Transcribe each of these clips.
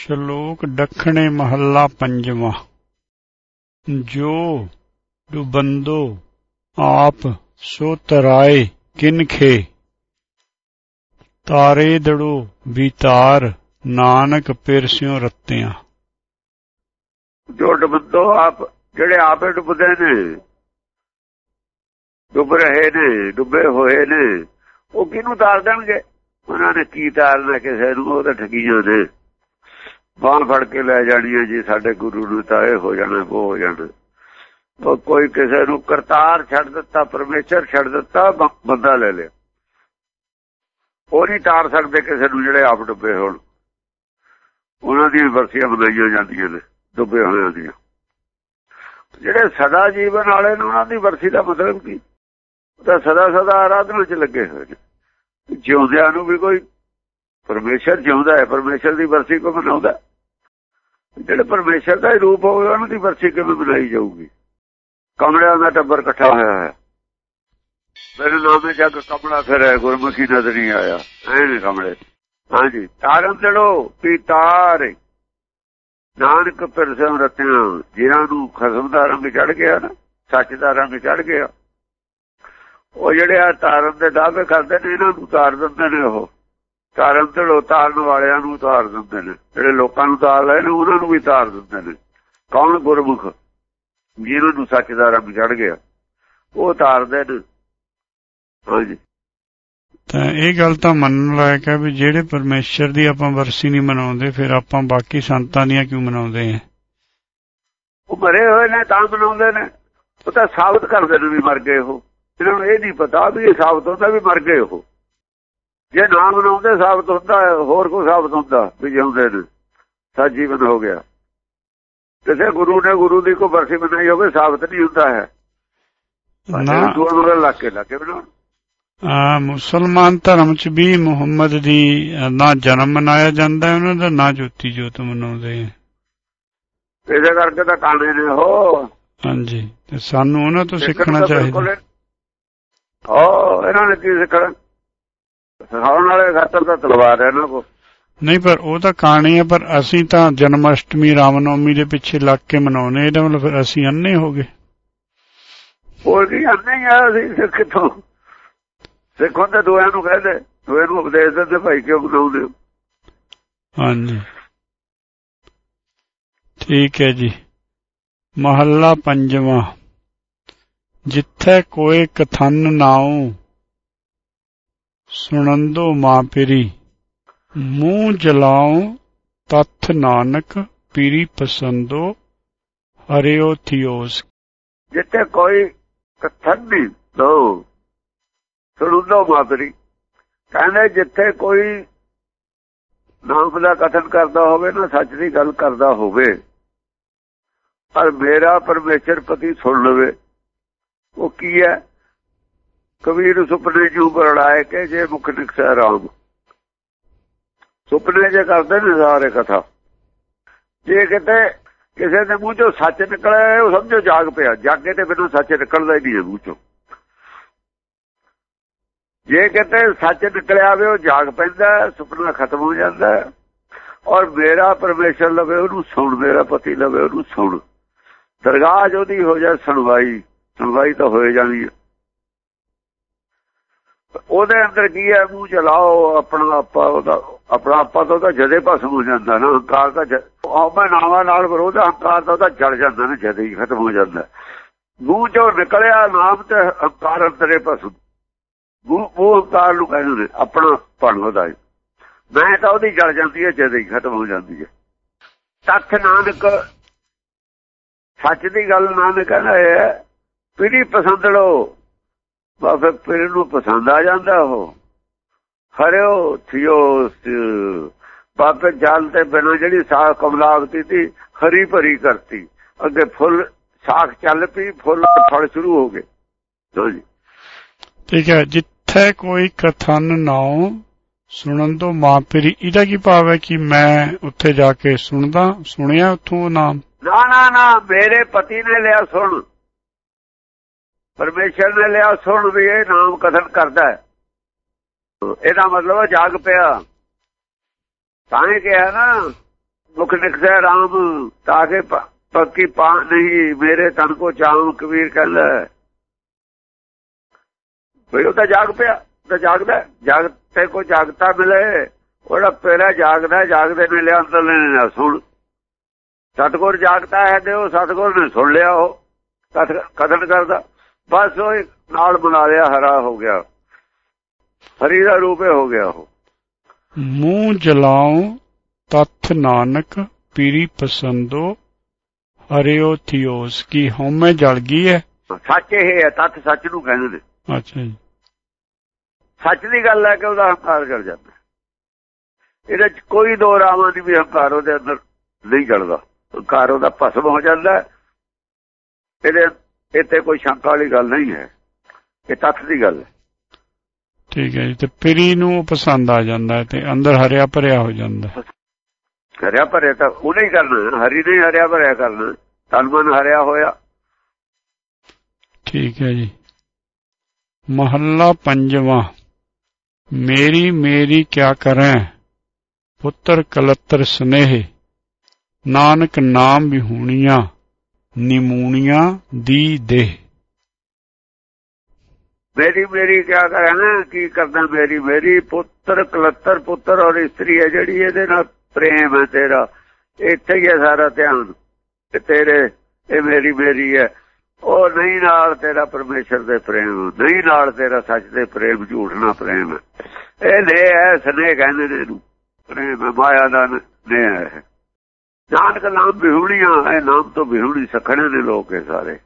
ਸ਼ਲੋਕ ਦੱਖਣੇ ਮਹੱਲਾ ਪੰਜਵਾਂ। ਜੋ ਡੁਬੰਦੋ ਆਪ ਸੋ ਤਰਾਏ ਕਿਨਖੇ ਤਾਰੇ ਦੜੋ ਵਿਤਾਰ ਨਾਨਕ ਪਿਰਸਿਓ ਰੱਤਿਆਂ। ਜੋ ਡੁੱਬਦੋ ਆਪ, ਜਿਹੜੇ ਆਪੇ ਡੁੱਬਦੇ ਨੇ, ਡੁੱਬ ਰਹੇ ਨੇ, ਡੁੱਬੇ ਹੋਏ ਨੇ, ਉਹ ਕਿਹਨੂੰ ਤਾਰ ਦੇਣਗੇ? ਉਹਨਾਂ ਨੇ ਕੀ ਤਾਰਨਾ ਕਿਸੇ ਨੂੰ? ਉਹ ਤਾਂ ਠਗੀਆਂ ਨੇ। ਬਾਹ ਫੜ ਕੇ ਲੈ ਜਾਣੀ ਹੈ ਜੀ, ਸਾਡੇ ਗੁਰੂ ਨੂੰ ਤਾਂ ਇਹ ਹੋ ਜਾਣਾ, ਉਹ ਹੋ ਜਾਣਾ। ਉਹ ਕੋਈ ਕਿਸੇ ਨੂੰ ਕਰਤਾਰ ਛੱਡ ਦਿੱਤਾ, ਪਰਮੇਸ਼ਰ ਛੱਡ ਦਿੱਤਾ ਬੰਦਾ ਲੈ ਲਿਆ। ਉਹ ਨਹੀਂ ਤਾਰ ਸਕਦੇ ਕਿਸੇ ਨੂੰ ਜਿਹੜੇ ਆਪ ਡੁੱਬੇ ਹੋਣ। ਉਹਨਾਂ ਦੀਆਂ ਵਰਸੀਆਂ ਬਣਾਈਆਂ ਜਾਂਦੀਆਂ ਨੇ, ਡੁੱਬੇ ਹੋਇਆਂ ਦੀਆਂ। ਜਿਹੜੇ ਸਦਾ ਜੀਵਨ ਵਾਲੇ ਨੇ, ਉਹਨਾਂ ਦੀ ਵਰਸੀ ਦਾ ਮਤਲਬ ਕੀ? ਤਾਂ ਸਦਾ ਸਦਾ ਆਰਾਧਨਾ 'ਚ ਲੱਗੇ ਹੋਏ ਨੇ। ਜਿਉਂਦਿਆਂ ਨੂੰ ਵੀ ਕੋਈ ਪਰਮੇਸ਼ਰ ਜਿਉਂਦਾ ਹੈ, ਪਰਮੇਸ਼ਰ ਦੀ ਵਰਸੀ ਕੋ ਮਨਾਉਂਦਾ ਜਿਹੜੇ ਪਰਮੇਸ਼ਰ ਦਾ ਹੀ ਰੂਪ ਹੋਵੇ, ਉਹਨਾਂ ਦੀ ਵਰਸੀ ਕਿਵੇਂ ਬਣਾਈ ਜਾਊਗੀ? ਕਮਲਿਆਂ ਦਾ ਟੱਬਰ ਇਕੱਠਾ ਹੋਇਆ ਹੈ। ਮੇਰੇ ਨਾਮੇ ਜਗ ਕਮਲਾ ਫਿਰ ਗੁਰਮੁਖੀ ਨਜ਼ਰ ਨਹੀਂ ਆਇਆ। ਐ ਨੇ ਕਮਲੇ। ਹਾਂਜੀ, ਤਾਰਨ ਚੜੋ ਪੀਤਾਰ ਨਾਨਕ ਪਿਰਸਮ ਰਤਿਆਂ, ਜਿਨ੍ਹਾਂ ਨੂੰ ਖਸਮ ਦਾ ਰੰਗ ਚੜ ਗਿਆ ਨਾ, ਸੱਚ ਦਾ ਰੰਗ ਚੜ ਗਿਆ। ਉਹ ਜਿਹੜੇ ਆ ਤਾਰਨ ਦੇ ਦਾਅਵੇ ਕਰਦੇ ਨੇ, ਇਹਨਾਂ ਨੂੰ ਤਾਰ ਦਿੰਦੇ ਨੇ ਉਹ। ਤਾਰਨ ਤੇ ਤਾਰਨ ਵਾਲਿਆਂ ਨੂੰ ਤਾਰ ਦਿੰਦੇ ਨੇ ਜਿਹੜੇ ਲੋਕਾਂ ਨੂੰ ਤਾਰ ਲੈ ਨੇ ਉਹਨਾਂ ਨੂੰ ਵੀ ਤਾਰ ਦਿੰਦੇ ਨੇ। ਕੌਣ ਗੁਰਮੁਖ? ਜਿਹਨਾਂ ਨੂੰ ਸੱਚ ਦਾ ਰੰਗ ਚੜ ਗਿਆ ਉਹ ਤਾਰਦੇ ਨੇ। ਹਾਂਜੀ ਤਾਂ ਇਹ ਗੱਲ ਤਾਂ ਮੰਨਣ ਲਾਇਕ ਹੈ ਵੀ ਜਿਹੜੇ ਪਰਮੇਸ਼ਰ ਦੀ ਆਪਾਂ ਵਰਸੀ ਨਹੀਂ ਮਨਾਉਂਦੇ ਫਿਰ ਆਪਾਂ ਬਾਕੀ ਸੰਤਾਂ ਦੀਆਂ ਕਿਉਂ ਮਨਾਉਂਦੇ ਆ ਉਹ ਮਰੇ ਹੋਏ ਨੇ ਤਾਂ ਬਣਾਉਂਦੇ ਨੇ। ਉਹ ਤਾਂ ਸਾਬਤ ਕਰਦੇ ਨੇ ਵੀ ਮਰ ਗਏ ਉਹ। ਇਹਨਾਂ ਨੂੰ ਇਹ ਨਹੀਂ ਪਤਾ ਵੀ ਇਹ ਸਾਬਤ ਹੁੰਦਾ ਵੀ ਮਰ ਗਏ ਉਹ। ਜੇ ਨਾ ਬਣਾਉਂਦੇ ਸਾਬਤ ਹੁੰਦਾ ਹੋਰ ਕੋਈ ਸਾਬਤ ਹੁੰਦਾ ਵੀ ਜਿਉਂਦੇ ਨੇ। ਸੱਚ ਜੀਵਨ ਹੋ ਗਿਆ। ਕਿਸੇ ਗੁਰੂ ਨੇ ਗੁਰੂ ਦੀ ਕੋਈ ਵਰਸੀ ਬਣਾਈ ਹੋਵੇ ਸਾਬਤ ਨਹੀਂ ਹੁੰਦਾ ਹੈ। ਨਾ। ਦੂਰ ਦੂਰ ਲੱਗ ਕੇ ਲੱਗ ਕੇ ਆ ਮੁਸਲਮਾਨ ਧਰਮ ਚ ਵੀ ਮੁਹੰਮਦ ਦੀ ਨਾ ਜਨਮ ਮਨਾਇਆ ਜਾਂਦਾ ਉਹਨਾਂ ਦਾ ਨਾ ਜੋਤੀ ਜੋਤ ਮਨਾਉਂਦੇ ਆ। ਇਹਦੇ ਕਰਕੇ ਤਾਂ ਕਾਣੇ ਨੇ ਹੋ ਹਾਂਜੀ। ਤੇ ਸਾਨੂੰ ਉਹਨਾਂ ਤੋਂ ਸਿੱਖਣ ਚਾਹੀਦਾ। ਹੋ ਇਹਨਾਂ ਨੇ ਕੀ ਸਿੱਖਣਾ? ਸਿਖਾਉਣ ਵਾਲੇ ਖਾਤਰ ਤਾਂ ਤਲਵਾਰ ਹੈ ਇਹਨਾਂ ਕੋ ਨਹੀਂ ਪਰ ਉਹ ਤਾਂ ਕਹਾਣੀ ਹੈ ਪਰ ਅਸੀਂ ਤਾਂ ਜਨਮ ਅਸ਼ਟਮੀ ਰਾਮਨੌਮੀ ਦੇ ਪਿੱਛੇ ਲੱਗ ਕੇ ਮਨਾਉਨੇ ਇਹਦਾ ਮਤਲਬ ਫਿਰ ਅਸੀਂ ਅੰਨੇ ਹੋ ਗਏ। ਹੋਰ ਕੀ ਆਨੇ ਆ ਅਸੀਂ ਕਿੱਥੋਂ? ਸਿੱਖੋਂ ਤੇ ਦੋਆਂ ਨੂੰ ਕਹਦੇ ਦੋਆਂ ਨੂੰ ਉਪਦੇਸ਼ ਦਿੰਦੇ ਭਾਈ ਕਿਉਂ ਬਣਾਉਂਦੇ ਹੋ? ਹਾਂਜੀ। ਠੀਕ ਹੈ ਜੀ। ਮਹੱਲਾ ਪੰਜਵਾਂ। ਜਿੱਥੇ ਕੋਈ ਕਥਨ ਨਾਉ ਸੁਣੰਦੋ ਮਾਪਿਰੀ ਮੂੰਹ ਜਲਾਉ ਤਥ ਨਾਨਕ, ਪੀਰੀ ਪਸੰਦੋ ਹਰਿਓ ਥਿਓਸ। ਜਿੱਥੇ ਕੋਈ ਕਥਨ ਦੋ ਲੋ ਸੁਣੋ ਮਾਤਰੀ ਕਹਿੰਦੇ ਜਿੱਥੇ ਕੋਈ ਨਾਮ ਦਾ ਕਥਨ ਕਰਦਾ ਹੋਵੇ ਨਾ, ਸੱਚ ਦੀ ਗੱਲ ਕਰਦਾ ਹੋਵੇ, ਪਰ ਮੇਰਾ ਪਰਮੇਸ਼ਰ ਪਤੀ ਸੁਣ ਲਵੇ, ਉਹ ਕੀ ਹੈ? ਕਬੀਰ ਸੁਪਨੇ ਜੂ ਬਰੜਾਏ ਕੇ ਜੇ ਮੁਖ ਨਿਕਸੈ ਰਾਮ। ਸੁਪਨੇ ਜੇ ਕਰਦੇ ਨੇ ਸਾਰੇ ਕਥਾ। ਜੇ ਕਿਤੇ ਕਿਸੇ ਦੇ ਮੂੰਹ ਚੋਂ ਸੱਚ ਨਿਕਲੇ, ਉਹ ਸਮਝੋ ਜਾਗ ਪਿਆ। ਜਾਗੇ ਤੇ ਬਿਨਾਂ ਸੱਚ ਨਿਕਲਦਾ ਹੀ ਨਹੀਂ ਮੂੰਹ ਚੋਂ। ਜੇ ਕਿਤੇ ਸੱਚ ਨਿਕਲਿਆ ਵੇ, ਉਹ ਜਾਗ ਪੈਂਦਾ, ਸੁਪਨਾ ਖਤਮ ਹੋ ਜਾਂਦਾ। ਔਰ ਮੇਰਾ ਪਰਮੇਸ਼ਰ ਲਵੇ, ਉਹਨੂੰ ਸੁਣ, ਮੇਰਾ ਪਤੀ ਲਵੇ, ਉਹਨੂੰ ਸੁਣ। ਦਰਗਾਹ 'ਚ ਉਹਦੀ ਹੋ ਜਾ ਸੁਣਵਾਈ। ਸੁਣਵਾਈ ਤਾਂ ਹੋਏ ਜਾਂਦੀ ਹੈ। ਉਹਦੇ ਅੰਦਰ ਕੀ ਹੈ, ਮੂੰਹ ਚਲਾਓ, ਆਪਣਾ ਆਪਾ ਉਹਦਾ, ਆਪਣਾ ਆਪਾ ਤਾਂ ਉਹਦਾ ਜਦੇ ਭਸਮ ਹੋ ਜਾਂਦਾ ਨਾ, ਹੰਕਾਰ ਦਾ ਆਉਮਾ ਨਾਵਾਂ ਨਾਲ ਵਿਰੋਧ ਹੰਕਾਰ ਦਾ ਉਹਦਾ ਜਲ ਜਾਂਦਾ ਨਾ, ਜਦੇ ਹੀ ਖਤਮ ਹੋ ਜਾਂਦਾ। ਮੂੰਹ ਚੋਂ ਨਿਕਲਿਆ ਨਾਮ ਤੇ ਹੰਕਾਰ ਅੰਦਰੇ ਭਸਮ ਮੂੰਹ ਉਹ ਹੰਕਾਰ ਨੂੰ ਕਹਿੰਦੇ ਆਪਣਾ ਪਣ ਉਹਦਾ ਮੈਂ ਤਾਂ ਉਹਦੀ ਜਲ ਜਾਂਦੀ ਹੈ, ਜਦੇ ਹੀ ਖਤਮ ਹੋ ਜਾਂਦੀ ਹੈ। ਤੱਥ ਨਾਨਕ, ਸੱਚ ਦੀ ਗੱਲ ਨਾਨਕ ਕਹਿੰਦਾ ਹੈ, ਪੀੜੀ ਪਸੰਦ ਲੋ ਬਾਬੇ ਪੀੜ ਨੂੰ ਪਸੰਦ ਆ ਜਾਂਦਾ ਉਹ। ਹਰਿਓ ਥਿਓ ਬਾਬੇ ਜਲ ਤੇ ਬਿਨਾਂ ਜਿਹੜੀ ਸਾਖ ਕਮਲਾਵਤੀ ਸੀ ਹਰੀ ਭਰੀ ਕਰਤੀ। ਅੱਗੇ ਫੁੱਲ ਸਾਖ ਚੱਲ ਪਈ ਫੁੱਲ ਫਲ ਸ਼ੁਰੂ ਹੋ ਗਏ। ਹਾਂਜੀ ਠੀਕ ਹੈ ਜਿੱਥੇ ਕੋਈ ਕਥਨ ਨਾਉ ਸੁਣਨ ਤੋਂ ਮਾਪਿਰੀ ਇਹਦਾ ਕੀ ਭਾਵ ਹੈ ਕਿ ਮੈਂ ਉੱਥੇ ਜਾ ਕੇ ਸੁਣਦਾ ਸੁਣਿਆ ਉੱਥੋਂ ਨਾਮ? ਨਾ ਨਾ ਨਾ ਮੇਰੇ ਪਤੀ ਨੇ ਲਿਆ ਸੁਣ। ਪਰਮੇਸ਼ਰ ਨੇ ਲਿਆ ਸੁਣ ਵੀ ਇਹ ਨਾਮ ਕਥਨ ਕਰਦਾ ਹੈ। ਇਹਦਾ ਮਤਲਬ ਜਾਗ ਪਿਆ। ਤਾਂ ਹੀ ਕਿਹਾ ਨਾ, ਮੁਖ ਨਿਕਸੈ ਰਾਮ ਤਾਕੇ ਪੱਕੀ ਪਾ ਨਹੀਂ, ਮੇਰੇ ਤਨ ਕੋ ਚਾਉ ਕਬੀਰ ਕਹਿੰਦਾ ਬਈ ਉਹ ਤਾਂ ਜਾਗ ਪਿਆ ਤਾਂ ਜਾਗਦਾ ਜਾਗ ਤੇ ਕੋ ਜਾਗਤਾ ਮਿਲੇ ਉਹਦਾ ਪਹਿਲਾ ਜਾਗਦਾ ਜਾਗਦੇ ਨੇ ਲਿਆ, ਅੰਦਰ ਨੇ ਸੁਣ। ਸਤਗੁਰ ਜਾਗਤਾ ਹੈ ਤੇ ਉਹ ਸਤਗੁਰ ਨੇ ਸੁਣ ਲਿਆ ਉਹ। ਕਥਨ ਕਰਦਾ। ਬਸ ਉਹ ਨਾਲ ਬਣਾ ਲਿਆ ਹਰਾ ਹੋ ਗਿਆ। ਹਰੀ ਦਾ ਰੂਪ ਹੋ ਗਿਆ ਉਹ। ਮੂੰਹ ਜਲਾਉ ਤਥ ਨਾਨਕ ਪੀਰੀ ਪਸੰਦੋ ਹਰਿਓ ਥਿਓਸ। ਕੀ ਹਉਮੈ ਜਲ ਗਈ ਹੈ? ਸੱਚ ਇਹ ਹੈ ਤੱਥ ਸੱਚ ਨੂੰ ਕਹਿੰਦੇ। ਨੇ ਅੱਛਾ ਜੀ। ਸੱਚ ਦੀ ਗੱਲ ਹੈ ਕਿ ਉਹਦਾ ਹੰਕਾਰ ਕਰ ਜਾਂਦਾ। ਇਹਦੇ ਚ ਕੋਈ ਦੋ ਰਾਵਾਂ ਦੀ ਵੀ ਹੰਕਾਰ ਉਹਦੇ ਅੰਦਰ ਨਹੀਂ ਜਲਦਾ। ਹੰਕਾਰ ਉਹਦਾ ਭਸਮ ਹੋ ਜਾਂਦਾ। ਇਹਦੇ ਇੱਥੇ ਕੋਈ ਸ਼ੰਕਾ ਵਾਲੀ ਗੱਲ ਨਹੀਂ ਹੈ। ਇਹ ਤੱਥ ਦੀ ਗੱਲ ਹੈ। ਠੀਕ ਹੈ ਜੀ ਤੇ ਪਰੀ ਨੂੰ ਪਸੰਦ ਆ ਜਾਂਦਾ ਤੇ ਅੰਦਰ ਹਰਿਆ ਭਰਿਆ ਹੋ ਜਾਂਦਾ ਹਰਿਆ ਭਰਿਆ ਤਾਂ ਉਹਨੇ ਹੀ ਕਰਨਾ ਹਰੀ ਨੇ ਹਰਿਆ ਭਰਿਆ ਕਰਨਾ ਤਨ ਮਨ ਹਰਿਆ ਹੋਇਆ। ਠੀਕ ਹੈ ਜੀ। ਮਹੱਲਾ ਪੰਜਵਾਂ ਮੇਰੀ ਮੇਰੀ ਕਿਆ ਕਰਾਂ? ਪੁੱਤਰ ਕਲਤਰ ਸਨੇਹ ਨਾਨਕ ਨਾਮ ਵਿਹੂਣੀਆਂ ਨਿਮੂਣੀਆਂ ਦੀ ਦੇਹ। ਮੇਰੀ ਮੇਰੀ ਕਿਆ ਕਰਾਂ ਕੀ ਕਰਦਾ ਮੇਰੀ ਮੇਰੀ? ਪੁੱਤਰ ਕਲੱਤਰ ਪੁੱਤਰ ਔਰ ਇਸਤਰੀ ਹੈ ਜਿਹੜੀ ਇਹਦੇ ਨਾਲ ਪ੍ਰੇਮ ਹੈ ਤੇਰਾ। ਇੱਥੇ ਹੀ ਹੈ ਸਾਰਾ ਧਿਆਨ। ਤੇ ਤੇਰੇ, ਇਹ ਮੇਰੀ ਮੇਰੀ ਹੈ। ਉਹ ਨਹੀਂ ਨਾਲ ਤੇਰਾ ਪਰਮੇਸ਼ਰ ਦੇ ਪ੍ਰੇਮ, ਨਹੀਂ ਨਾਲ ਤੇਰਾ ਸੱਚ ਦੇ ਪ੍ਰੇਮ, ਝੂਠ ਨਾ ਪ੍ਰੇਮ। ਇਹ ਨੇ ਹੈ ਸਨੇ ਕਹਿੰਦੇ ਨੇ ਇਹਨੂੰ। ਪ੍ਰੇਮ ਮਾਇਆ ਦਾ ਨੇ ਹੈ। ਨਾਨਕ ਨਾਮ ਬਿਹੁਣੀਆਂ, ਇਹ ਨਾਮ ਤੋਂ ਬਿਹੁਣੀ ਸਖਣੇ ਨੇ ਲੋਕ ਇਹ ਸਾਰੇ।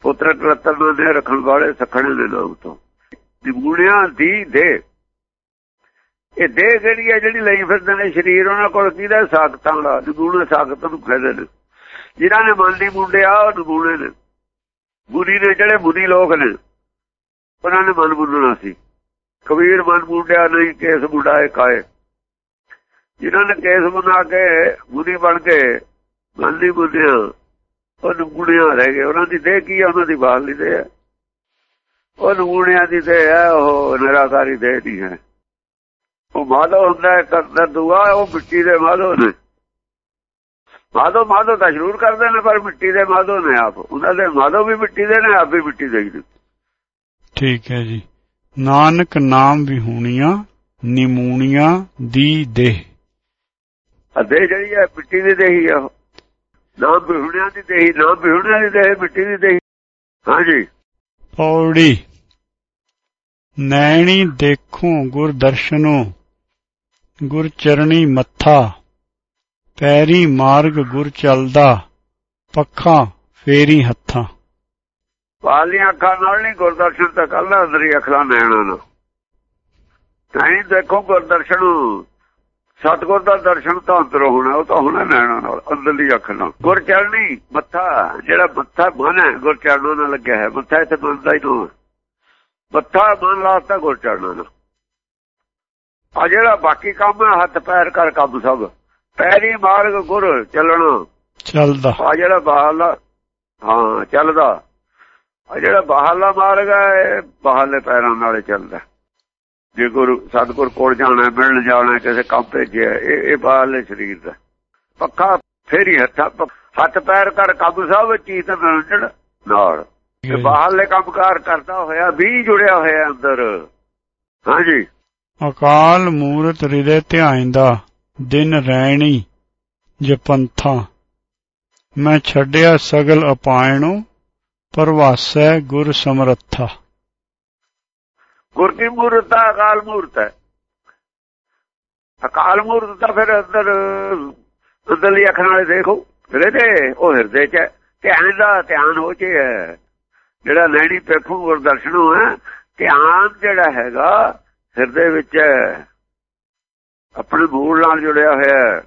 ਪੁੱਤਰ ਕਲਤਰ ਦੇ ਰੱਖਣ ਵਾਲੇ ਸਖਣੇ ਦੇ ਨਾਮ ਤੋਂ। ਨਿਗੂਣਿਆਂ ਦੀ ਦੇ। ਇਹ ਦੇ ਜਿਹੜੀ ਹੈ ਜਿਹੜੀ ਲਈ ਫਿਰਦੇ ਨੇ? ਸਰੀਰ ਉਹਨਾਂ ਕੋਲ ਕਿਹਦਾ ਸਾਖਤਾਂ ਦਾ। ਨਿਗੂਣ ਸਾਖਤ ਨੂੰ ਕਹਿੰਦੇ ਨੇ। ਜਿਨ੍ਹਾਂ ਨੇ ਮਨ ਦੀ ਮੁੰਡਿਆ ਉਹ ਨਿਗੂਣੇ ਨੇ। ਬੁਰੀ ਨੇ ਜਿਹੜੇ ਬੁਰੀ ਲੋਕ ਨੇ, ਉਹਨਾਂ ਨੇ ਮਨ ਬੁੱਲਣਾ ਸੀ। ਕਬੀਰ ਮਨ ਮੁੰਡਿਆ ਨਹੀਂ, ਕੇਸ ਮੁੰਡਾਏ ਕਾਏ ਜਿਨ੍ਹਾਂ ਨੇ ਕੇਸ ਬਣਾ ਕੇ ਬੁਰੀ ਬਣ ਕੇ ਮਨ ਦੀ ਬੁੱਧਿਆ ਉਹ ਨਗੂਣਿਆ ਰਹਿ ਗਏ। ਉਹਨਾਂ ਦੀ ਦੇਹ ਕੀ ਉਹਨਾਂ ਦੀ ਬਾਲ ਨਹੀਂ ਦੇ ਉਹ ਨਗੂਣਿਆਂ ਦੀ ਤੇ ਹੈ ਉਹ ਨਿਰਾਕਾਰੀ ਦੇਹ ਦੀ ਹੈ। ਉਹ ਮਾਧੋ ਹੁੰਦਾ ਕਰਦਾ ਦੁਆ, ਉਹ ਮਿੱਟੀ ਦੇ ਮਾਧੋ ਨੇ। ਮਾਧੋ ਮਾਧੋ ਤਾਂ ਜ਼ਰੂਰ ਕਰਦੇ ਨੇ, ਪਰ ਮਿੱਟੀ ਦੇ ਮਾਧੋ ਨੇ ਆਪ। ਉਹਨਾਂ ਦੇ ਮਾਧੋ ਵੀ ਮਿੱਟੀ ਦੇ ਨੇ, ਆਪ ਵੀ ਮਿੱਟੀ ਦੇ ਨੇ। ਠੀਕ ਹੈ ਜੀ। ਨਾਨਕ ਨਾਮ ਵੀ ਵਿਹੂਣੀਆਂ ਨਿਮੂਣੀਆਂ ਦੀ ਦੇਹ। ਅਦੇ ਜਿਹੜੀ ਹੈ ਮਿੱਟੀ ਦੀ ਦੇਹੀ ਆ ਨਾਮ ਵਿਹੂਣਿਆਂ ਦੀ ਦੇਹੀ ਨਾਮ ਵਿਹੂਣਿਆਂ ਦੀ ਦੇਹੀ ਮਿੱਟੀ ਦੀ ਦੇਹੀ। ਹਾਂਜੀ। ਪੌੜੀ। ਨੈਣੀ ਦੇਖੂ ਗੁਰ ਦਰਸ਼ਨੋ। ਗੁਰ ਚਰਣੀ ਮੱਥਾ। ਪੈਰੀ ਮਾਰਗ ਗੁਰ ਚੱਲਦਾ। ਪੱਖਾਂ ਫੇਰੀ ਹੱਥਾਂ। ਵਾਲੀਆਂ ਅੱਖਾਂ ਨਾਲ ਨਹੀਂ ਗੁਰਦਰਸ਼ਨ ਤਾਂ ਕੱਲ ਅੰਦਰੀ ਅੱਖਾਂ ਨੈਣਾ ਨਾ ਨਹੀਂ ਦੇਖੋ ਗੁਰਦਰਸ਼ਨ ਸਤਗੁਰ ਦਾ ਦਰਸ਼ਨ ਤਾਂ ਅੰਦਰ ਹੋਣਾ ਉਹ ਤਾਂ ਹੋਣਾ ਨੈਣਾ ਨਾਲ ਅੰਦਰਲੀ ਅੱਖ ਨਾਲ। ਗੁਰ ਚਰਣੀ ਮੱਥਾ ਜਿਹੜਾ ਮੱਥਾ ਮਨ ਹੈ ਗੁਰ ਚਰਨੋਂ ਨਾਲ ਲੱਗਿਆ ਹੈ ਮੱਥਾ ਇੱਥੇ ਬੰਦਾ ਹੀ ਤੋਂ ਮੱਥਾ ਮਨ ਲਾਤਾ ਗੁਰ ਨਾਲ। ਆ ਜਿਹੜਾ ਬਾਕੀ ਕੰਮ ਹੈ ਹੱਥ ਪੈਰ ਕਰ ਕੰਮ ਸਭ। ਪੈਰੀ ਮਾਰਗ ਗੁਰ ਚੱਲਣਾ। ਚੱਲਦਾ। ਆ ਜਿਹੜਾ ਬਾਹਰਲਾ ਹਾਂ ਚੱਲਦਾ। ਆ ਜਿਹੜਾ ਬਾਹਰਲਾ ਮਾਰਗ ਹੈ ਬਾਹਰਲੇ ਪੈਰਾਂ ਨਾਲੇ ਚੱਲਦਾ। ਜੇ ਗੁਰੂ ਸਤਗੁਰ ਕੋਲ ਜਾਣਾ ਮਿਲਣ ਜਾਣਾ ਕਿਸੇ ਕੰਮ ਭੇਜਿਆ ਇਹ ਇਹ ਬਾਹਰਲੇ ਸਰੀਰ ਦਾ। ਪੱਖਾ ਫੇਰੀ ਹੱਥਾਂ ਹੱਥ ਪੈਰ ਕਰ ਕੰਮ ਸਭ ਚੀਤ ਨਿਰੰਜਨ ਨਾਲ। ਤੇ ਬਾਹਰਲੇ ਕੰਮਕਾਰ ਕਰਦਾ ਹੋਇਆ ਵੀ ਜੁੜਿਆ ਹੋਇਆ ਅੰਦਰ। ਹਾਂਜੀ। ਅਕਾਲ ਮੂਰਤ ਹਿਰਦੇ ਦਾ ਦਿਨ ਰਹਿਣੀ ਜਪੰਥਾ ਮੈਂ ਛੱਡਿਆ ਸਗਲ ਅਪਾਇਣੋ ਪਰਵਾਸੈ ਗੁਰ ਸਮਰੱਥਾ। ਗੁਰ ਦੀ ਮੂਰਤ ਦਾ ਅਕਾਲ ਮੂਰਤ ਹੈ। ਅਕਾਲ ਮੂਰਤ ਤਾਂ ਫਿਰ ਅੰਦਰ ਅੰਦਰਲੀ ਅੱਖ ਨਾਲੇ ਦੇਖੋ ਹਿਰਦੇ ਉਹ ਹਿਰਦੇ ਚ ਧਿਆਨ ਦਾ ਧਿਆਨ ਹੋ ਚ ਹੈ ਜਿਹੜਾ ਨੈਣੀ ਪੇਖੂ ਗੁਰ ਦਰਸ਼ਨੋਂ ਹੈ, ਧਿਆਨ ਜਿਹੜਾ ਹੈਗਾ ਹਿਰਦੇ ਵਿੱਚ ਹੈ। ਆਪਣੇ ਮੂਲ ਨਾਲ ਜੁੜਿਆ ਹੋਇਆ ਹੈ।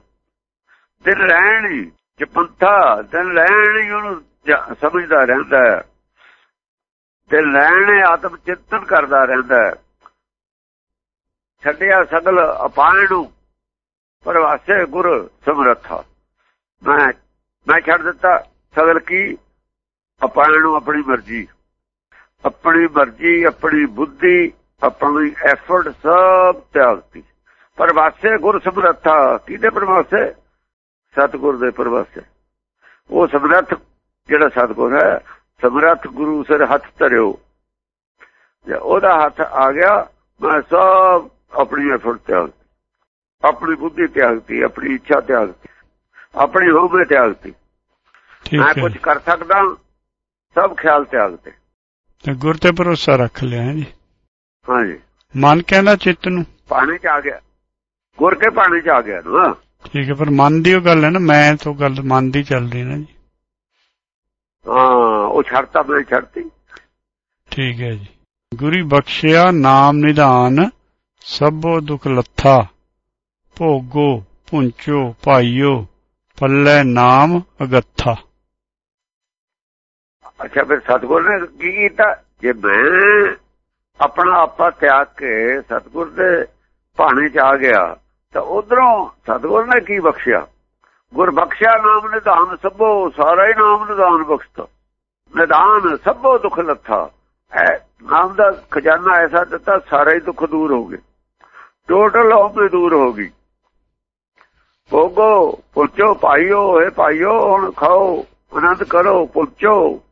ਦਿਨ ਰਹਿਣੀ ਜਪੰਥਾ ਦਿਨ ਰਹਿਣੀ ਉਹਨੂੰ ਸਮਝਦਾ ਰਹਿੰਦਾ ਹੈ। ਤੇ ਲੈਣ ਆਤਮ ਚਿੰਤਨ ਕਰਦਾ ਰਹਿੰਦਾ ਛੱਡਿਆ ਸਗਲ ਅਪਾਇਣ ਨੂੰ ਪਰਵਾਸੇ ਗੁਰ ਸਮਰੱਥਾ। ਮੈਂ ਮੈਂ ਛੱਡ ਦਿੱਤਾ, ਸਗਲ ਕੀ? ਅਪਾਇਣ ਨੂੰ ਆਪਣੀ ਮਰਜ਼ੀ। ਆਪਣੀ ਮਰਜ਼ੀ, ਆਪਣੀ ਬੁੱਧੀ, ਆਪਣੀ ਐਫਰਟ ਸਭ ਤਿਆਗਤੀ ਪਰਵਾਸੇ ਗੁਰ ਸਮਰੱਥਾ, ਕਿਹਦੇ ਪਰਵਾਸੇ ਸਤਗੁਰ ਦੇ ਪ੍ਰਵਾਸੇ ਉਹ ਸਮਰੱਥ ਜਿਹੜਾ ਸਤਗੁਰ ਹੈ ਸਮਰੱਥ ਗੁਰੂ ਸਿਰ ਹੱਥ ਧਰਿਓ। ਜੇ ਉਹਦਾ ਹੱਥ ਆ ਗਿਆ ਮੈਂ ਸਭ ਆਪਣੀ ਐਫਰਟ ਤਿਆਗ ਆਪਣੀ ਬੁੱਧੀ ਤਿਆਗਤੀ ਆਪਣੀ ਇੱਛਾ ਤਿਆਗਤੀ ਆਪਣੀ ਹੋਵੇ ਤਿਆਗਤੀ ਮੈਂ ਕੁਝ ਕਰ ਸਕਦਾ ਸਭ ਖਿਆਲ ਤਿਆਗਤੇ ਤੇ ਗੁਰ ਤੇ ਭਰੋਸਾ ਰੱਖ ਲਿਆ ਹੈ ਜੀ। ਹਾਂਜੀ। ਮਨ ਕਹਿੰਦਾ ਚਿੱਤ ਨੂੰ। ਪਾਣੀ ਚ ਆ ਗਿਆ। ਗੁਰ ਕੇ ਪਾਣੀ ਚ ਆ ਗਿਆ ਨਾ। ਠੀਕ ਹੈ ਪਰ ਮਨ ਦੀ ਉਹ ਗੱਲ ਹੈ ਨਾ ਮੈਂ ਤੋਂ ਗੱਲ ਮਨ ਦੀ ਚੱਲ ਰਹੀ ਨਾ ਜੀ। ਹਾਂ ਉਹ ਛੱਡਤਾ ਮੈਂ ਛੱਡਤੀ ਠੀਕ ਹੈ ਜੀ। ਗੁਰੀ ਬਖਸ਼ਿਆ ਨਾਮ ਨਿਧਾਨ ਸਭੋ ਦੁਖ ਲੱਥਾ ਭੋਗੋ ਪੁੰਚੋ ਭਾਈਓ ਪੱਲੇ ਨਾਮ ਅਗੱਥਾ। ਅੱਛਾ ਫਿਰ ਸਤਗੁਰ ਨੇ ਕੀ ਕੀਤਾ? ਜੇ ਮੈਂ ਆਪਣਾ ਆਪਾ ਤਿਆਗ ਕੇ ਸਤਗੁਰ ਦੇ ਭਾਣੇ ਚ ਆ ਗਿਆ ਤਾਂ ਉਧਰੋਂ ਸਤਗੁਰ ਨੇ ਕੀ ਬਖਸ਼ਿਆ? ਗੁਰ ਬਖਸ਼ਿਆ ਨਾਮ ਨਿਧਾਨ ਸਭੋ, ਸਾਰਾ ਹੀ ਨਾਮ ਨਿਧਾਨ ਬਖਸ਼ਤਾ। ਨਿਧਾਨ ਸਭੋ ਦੁੱਖ ਲੱਥਾ। ਐ, ਨਾਮ ਦਾ ਖਜ਼ਾਨਾ ਐਸਾ ਦਿੱਤਾ, ਸਾਰੇ ਹੀ ਦੁੱਖ ਦੂਰ ਹੋ ਗਏ। ਟੋਟਲ ਹੋਪੇ ਦੂਰ ਹੋ ਗਈ। ਭੋਗੋ ਪੁੱਛੋ ਭਾਈਓ ਏ ਭਾਈਓ ਹੁਣ ਖਾਓ, ਆਨੰਦ ਕਰੋ ਪੁੱਛੋ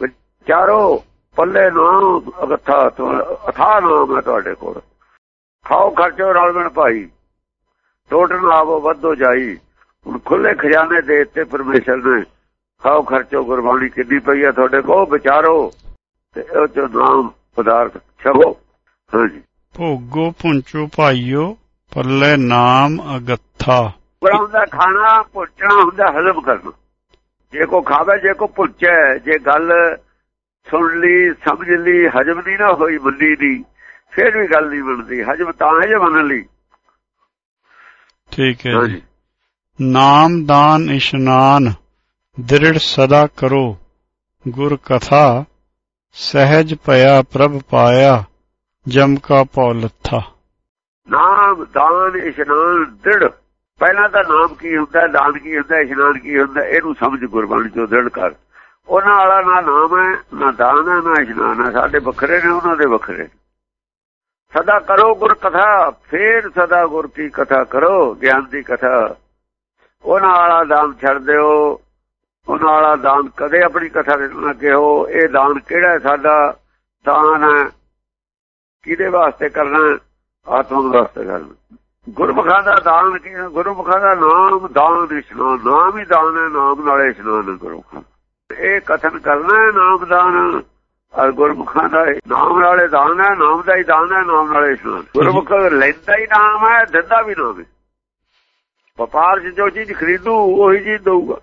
ਵਿਚਾਰੋ, ਪੱਲੇ ਨਾਮ, ਅਗਥਾ ਅਥਾ ਨਾਮ ਹੈ ਤੁਹਾਡੇ ਕੋਲ। ਖਾਓ, ਖਰਚੋ, ਰਲ ਮਿਲ ਭਾਈ। ਟੋਟਲ ਆਵੋ, ਵੱਧੋ ਜਾਈ। ਹੁਣ ਖੁੱਲੇ ਖਜ਼ਾਨੇ ਦੇ ਦਿੱਤੇ ਪਰਮੇਸ਼ਰ ਨੇ। ਖਾਓ ਖਰਚੋ ਗੁਰਬਾਣੀ ਕਿੰਨੀ ਪਈ ਹੈ ਤੁਹਾਡੇ ਕੋਲ? ਵਿਚਾਰੋ। ਤੇ ਉਹ ਜੋ ਨਾਮ ਪਦਾਰਥ ਛਕੋ। ਹਾਂਜੀ। ਭੋਗੋ ਪੁੰਚੋ ਭਾਈਓ ਪੱਲੇ ਨਾਮ ਅਗੱਥਾ। ਗੁਰਾਂ ਦਾ ਖਾਣਾ ਪੁੱਛਣਾ ਹੁੰਦਾ ਹਜ਼ਮ ਕਰਨਾ। ਜੇ ਕੋ ਖਾਵੇ ਜੇ ਕੋ ਪੁੱਛੇ ਜੇ ਗੱਲ ਸੁਣ ਲਈ ਸਮਝ ਲਈ ਹਜਮ ਨਹੀਂ ਨਾ ਹੋਈ ਬੰਦੀ ਦੀ ਫਿਰ ਵੀ ਗੱਲ ਨਹੀਂ ਬਣਦੀ। ਹਜਮ ਤਾਂ ਹੈ ਜੇ ਮੰਨ ਲਈ। ਠੀਕ ਹੈ ਜੀ। ਹਾਂਜੀ। ਨਾਮ ਦਾਨ ਇਸ਼ਨਾਨ, ਦ੍ਰਿੜ ਸਦਾ ਕਰੋ, ਗੁਰ ਕਥਾ, ਸਹਿਜ ਭਇਆ ਪ੍ਰਭ ਪਾਇਆ, ਜਮ ਕਾ ਪਉ ਲੱਥਾ। ਨਾਮ ਦਾਨ ਇਸ਼ਨਾਨ ਦ੍ਰਿੜ। ਪਹਿਲਾਂ ਤਾਂ ਨਾਮ ਕੀ ਹੁੰਦਾ, ਦਾਨ ਕੀ ਹੁੰਦਾ, ਇਸ਼ਨਾਨ ਕੀ ਹੁੰਦਾ, ਇਹਨੂੰ ਸਮਝ ਗੁਰਬਾਣੀ ਚੋਂ ਦ੍ਰਿੜ ਕਰ। ਉਹਨਾਂ ਵਾਲਾ ਨਾ ਨਾਮ ਹੈ, ਨਾ ਦਾਨ ਹੈ, ਨਾ ਇਸ਼ਨਾਨ ਹੈ। ਸਾਡੇ ਵੱਖਰੇ ਨੇ, ਉਹਨਾਂ ਦੇ ਵੱਖਰੇ ਸਦਾ ਕਰੋ ਗੁਰ ਕਥਾ, ਫੇਰ ਸਦਾ ਗੁਰ ਕੀ ਕਥਾ ਕਰੋ, ਗਿਆਨ ਦੀ ਕਥਾ। ਉਹਨਾਂ ਵਾਲਾ ਦਾਨ ਛੱਡ ਦਿਓ, ਉਹਨਾਂ ਵਾਲਾ ਦਾਨ ਕਦੇ ਆਪਣੀ ਕਥਾ ਦੇ ਨਾ ਕਿਹੋ, ਇਹ ਦਾਨ ਕਿਹੜਾ ਸਾਡਾ? ਦਾਨ ਹੈ ਕਿਹਦੇ ਵਾਸਤੇ ਕਰਨਾ? ਆਤਮਾ ਵਾਸਤੇ ਕਰਨਾ। ਗੁਰਮੁਖਾਂ ਦਾ ਦਾਨ ਕੀ ਗੁਰਮੁਖਾਂ ਦਾ ਨਾਮ ਦਾਨ ਇਸ਼ਨਾਨ ਨਾਮ ਹੀ ਦਾਨ ਹੈ, ਨਾਮ ਨਾਲੇ ਇਸ਼ਨਾਨ ਹੈ ਇਹ ਕਥਨ ਕਰਨਾ ਹੈ ਨਾਮ ਦਾਨ। ਔਰ ਗੁਰਮੁਖਾਂ ਦਾ ਨਾਮ ਨਾਲੇ ਦਾਨ ਹੈ, ਨਾਮ ਦਾ ਹੀ ਦਾਨ ਹੈ, ਨਾਮ ਨਾਲੇ ਇਸ਼ਨਾਨ ਗੁਰਮੁਖ ਲੈਂਦਾ ਹੀ ਨਾਮ ਹੈ, ਦਿੰਦਾ ਵੀ ਨਾਮ ਹੈ। ਵਪਾਰ 'ਚ ਜੋ ਚੀਜ਼ ਖਰੀਦੂ ਉਹੀ ਚੀਜ਼ ਦਊਗਾ।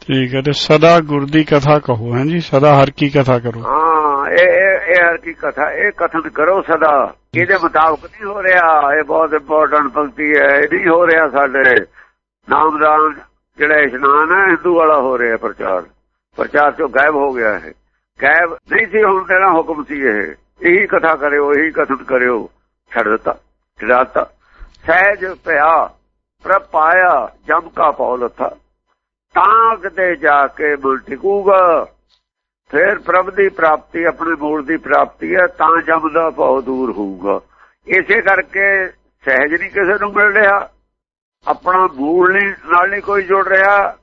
ਠੀਕ ਹੈ ਤੇ ਸਦਾ ਗੁਰ ਦੀ ਕਥਾ ਕਹੋ ਹੈ ਜੀ? ਸਦਾ ਹਰ ਕੀ ਕਥਾ ਕਰੋ। ਹਾਂ ਇਹ ਇਹ ਹਰ ਕੀ ਕਥਾ ਇਹ ਕਥਨ ਕਰੋ ਸਦਾ। ਇਹਦੇ ਮੁਤਾਬਕ ਨਹੀਂ ਹੋ ਰਿਹਾ। ਇਹ ਬਹੁਤ ਇੰਪੋਰਟੈਂਟ ਪੰਕਤੀ ਹੈ। ਇਹ ਨਹੀਂ ਹੋ ਰਿਹਾ ਸਾਡੇ। ਨਾਮਦਾਨ ਜਿਹੜਾ ਇਸ਼ਨਾਨ ਹੈ ਹਿੰਦੂ ਵਾਲਾ ਹੋ ਰਿਹਾ ਪ੍ਰਚਾਰ। ਪ੍ਰਚਾਰ ਚੋਂ ਗਾਇਬ ਹੋ ਗਿਆ ਹੈ ਗਾਇਬ ਨਹੀਂ ਸੀ ਹੁਣ ਤੇਰਾ ਹੁਕਮ ਸੀ ਇਹ। ਇਹੀ ਕਥਾ ਕਰਿਓ ਇਹੀ ਕਥਨ ਕਰਿਓ। ਛੱਡ ਦਿੱਤਾ ਛਡਾਤਾ ਸਹਿਜ ਪਿਆ। ਪ੍ਰਭ ਪਾਇਆ ਜਮ ਕਾ ਪੌ ਲੱਥਾ। ਤਾਂ ਕਿਤੇ ਜਾ ਕੇ ਮੁਲ ਟਿਕੂਗਾ। ਫਿਰ ਪ੍ਰਭ ਦੀ ਪ੍ਰਾਪਤੀ, ਆਪਣੇ ਮੂਲ ਦੀ ਪ੍ਰਾਪਤੀ ਹੈ, ਤਾਂ ਜਮ ਦਾ ਭਉ ਦੂਰ ਹੋਊਗਾ। ਇਸੇ ਕਰਕੇ ਸਹਿਜ ਨਹੀਂ ਕਿਸੇ ਨੂੰ ਮਿਲ ਰਿਹਾ। ਆਪਣਾ ਮੂਲ ਨਹੀਂ, ਨਾਲ ਨਹੀਂ ਕੋਈ ਜੁੜ ਰਿਹਾ।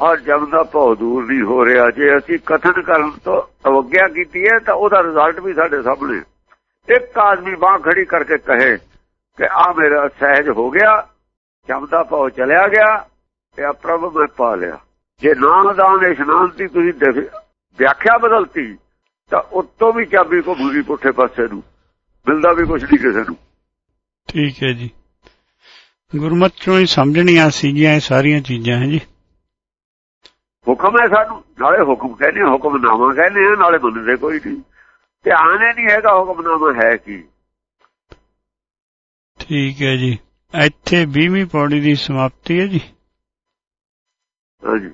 ਔਰ ਜਮ ਦਾ ਭਉ ਦੂਰ ਨਹੀਂ ਹੋ ਰਿਹਾ। ਜੇ ਅਸੀਂ ਕਥਨ ਕਰਨ ਤੋਂ ਅਵਗਿਆ ਕੀਤੀ ਹੈ, ਤਾਂ ਉਹਦਾ ਰਿਜ਼ਲਟ ਵੀ ਸਾਡੇ ਸਾਹਮਣੇ। ਇੱਕ ਆਦਮੀ ਬਾਹ ਖੜੀ ਕਰਕੇ ਕਹੇ ਕਿ ਆ ਮੇਰਾ ਸਹਿਜ ਹੋ ਗਿਆ। ਜਮ ਦਾ ਭਉ ਚਲਿਆ ਗਿਆ ਤੇ ਪ੍ਰਭ ਮੈਂ ਪਾ ਲਿਆ। ਜੇ ਨਾਮ ਦਾਨ ਇਸ਼ਨਾਨ ਦੀ ਤੁਸੀਂ ਵਿਆਖਿਆ ਬਦਲਤੀ ਤਾਂ ਉਤੋਂ ਵੀ ਚਾਬੀ ਕੋ ਭੂਰੀ ਪੁੱਠੇ ਪਾਸੇ ਨੂੰ ਮਿਲਦਾ ਵੀ ਕੁਝ ਨਹੀਂ ਕਿਸੇ ਨੂੰ। ਠੀਕ ਹੈ ਜੀ। ਗੁਰਮਤ ਚੋਂ ਹੀ ਸਮਝਣੀਆਂ ਸੀਗੀਆਂ ਇਹ ਸਾਰੀਆਂ ਚੀਜ਼ਾਂ ਹੈ ਜੀ। ਹੁਕਮ ਹੈ ਸਾਨੂੰ ਨਾਲੇ ਹੁਕਮ ਕਹਿੰਦੇ ਹੁਕਮਨਾਮਾ ਕਹਿੰਦੇ ਆ ਨਾਲੇ ਮੰਨਦੇ ਕੋਈ ਨਹੀਂ। ਧਿਆਨ ਹੀ ਨਹੀਂ ਹੈਗਾ ਹੁਕਮਨਾਮਾ ਹੈ ਕੀ। ਠੀਕ ਹੈ ਜੀ। ਇੱਥੇ 20ਵੀਂ ਪੌੜੀ ਦੀ ਸਮਾਪਤੀ ਹੈ ਜੀ। ਹਾਂਜੀ।